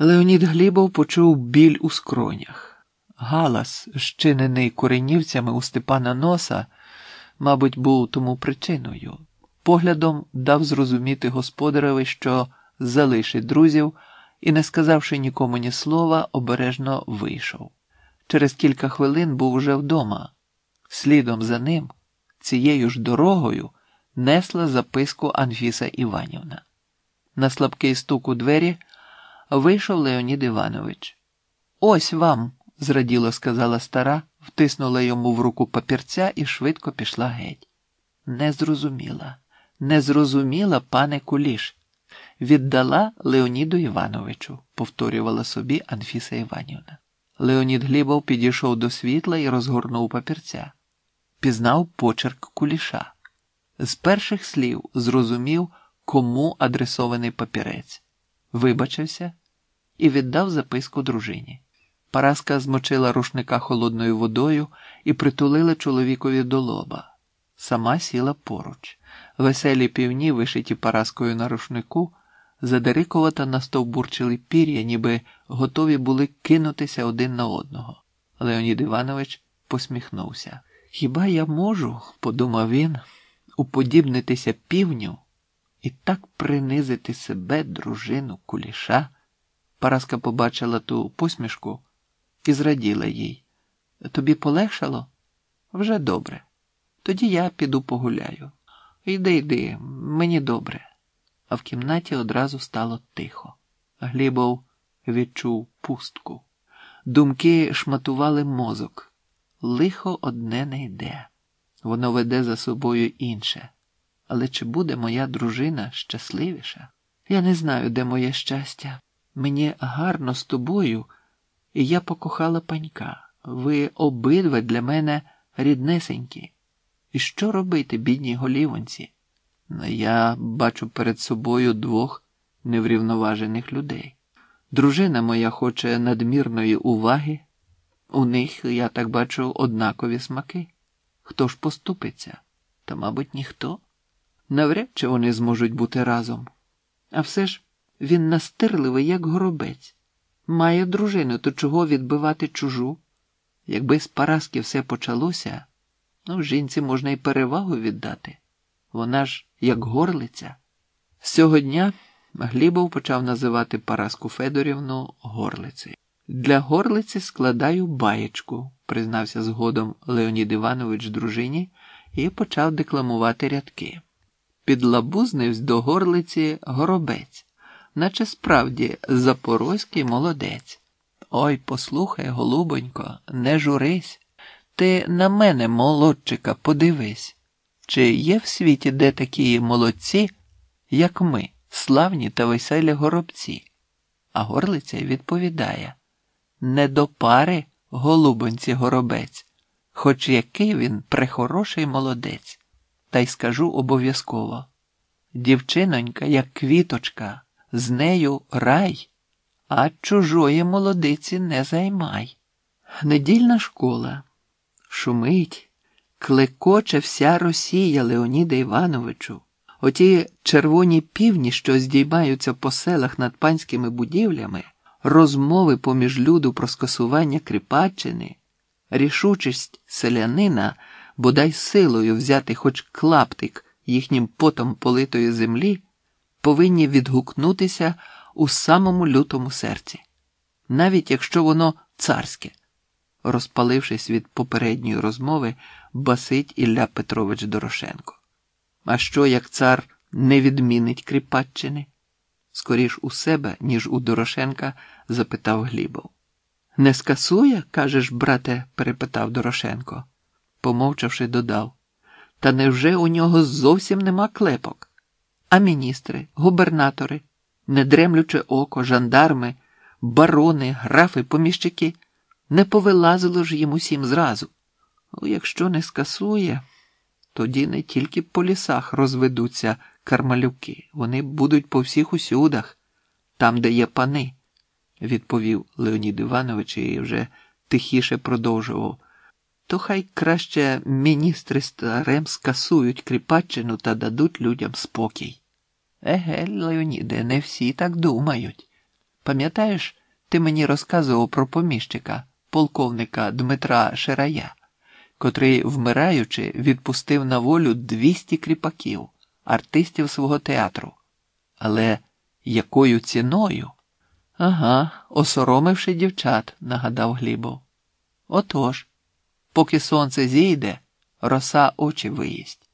Леонід Глібов почув біль у скронях. Галас, щинений коренівцями у Степана Носа, мабуть, був тому причиною. Поглядом дав зрозуміти господареві, що залишить друзів і, не сказавши нікому ні слова, обережно вийшов. Через кілька хвилин був уже вдома. Слідом за ним, цією ж дорогою, несла записку Анфіса Іванівна. На слабкий стук у двері вийшов Леонід Іванович. Ось вам, зраділо сказала стара, втиснула йому в руку папірця і швидко пішла геть. Не зрозуміла, не зрозуміла, пане Куліш. Віддала Леоніду Івановичу, повторювала собі Анфіса Іванівна. Леонід Глібов підійшов до світла і розгорнув папірця. Пізнав почерк куліша. З перших слів зрозумів, кому адресований папірець, вибачився і віддав записку дружині. Параска змочила рушника холодною водою і притулила чоловікові до лоба. Сама сіла поруч. Веселі півні, вишиті Параскою на рушнику, задерикувато настовбурчили пір'я, ніби готові були кинутися один на одного. Леонід Іванович посміхнувся. Хіба я можу, подумав він, уподібнитися півню і так принизити себе, дружину, куліша? Параска побачила ту посмішку і зраділа їй. Тобі полегшало? Вже добре. Тоді я піду погуляю. Йди, йди, мені добре. А в кімнаті одразу стало тихо. Глібов відчув пустку. Думки шматували мозок. Лихо одне не йде. Воно веде за собою інше. Але чи буде моя дружина щасливіша? Я не знаю, де моє щастя. Мені гарно з тобою, і я покохала панька. Ви обидва для мене ріднесенькі. І що робити, бідній голівонці? Я бачу перед собою двох неврівноважених людей. Дружина моя хоче надмірної уваги. У них, я так бачу, однакові смаки. Хто ж поступиться? Та, мабуть, ніхто. Навряд чи вони зможуть бути разом. А все ж він настирливий, як горобець. Має дружину, то чого відбивати чужу? Якби з Параски все почалося, ну, жінці можна й перевагу віддати. Вона ж як горлиця. З цього дня Глібов почав називати Параску Федорівну горлицею. Для горлиці складаю баєчку, признався згодом Леонід Іванович дружині і почав декламувати рядки. Підлабузнивсь до горлиці горобець, наче справді запорозький молодець. Ой, послухай, голубонько, не журись. Ти на мене, молодчика, подивись. Чи є в світі де такі молодці, як ми, славні та веселі горобці? А горлиця відповідає не до пари, голубонці горобець, хоч який він прехороший молодець, та й скажу обов'язково дівчинонька, як квіточка, з нею рай, а чужої молодиці не займай. Недільна школа шумить. Клекоче вся Росія Леоніда Івановичу, оті червоні півні, що здіймаються по селах над панськими будівлями, розмови поміж люду про скасування Кріпаччини, рішучість селянина, бодай силою взяти хоч клаптик їхнім потом политої землі, повинні відгукнутися у самому лютому серці, навіть якщо воно царське. Розпалившись від попередньої розмови, басить Ілля Петрович Дорошенко. А що, як цар не відмінить Кріпаччини? Скоріш у себе, ніж у Дорошенка, запитав Глібов. Не скасує, кажеш, брате? перепитав Дорошенко. Помовчавши, додав. Та невже у нього зовсім нема клепок? А міністри, губернатори, недремлюче око, жандарми, барони, графи, поміщики не повилазило ж їм усім зразу. Ну, якщо не скасує, тоді не тільки по лісах розведуться кармалюки, вони будуть по всіх усюдах, там, де є пани, відповів Леонід Іванович і вже тихіше продовжував. То хай краще міністри старем скасують Кріпаччину та дадуть людям спокій. Еге, Леоніде, не всі так думають. Пам'ятаєш, ти мені розказував про поміщика, полковника Дмитра Ширая, котрий, вмираючи, відпустив на волю 200 кріпаків, артистів свого театру. Але якою ціною? Ага, осоромивши дівчат, нагадав Глібов. Отож, поки сонце зійде, роса очі виїсть.